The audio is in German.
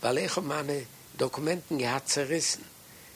weil ich meine Dokumenten gehabt zerrissen.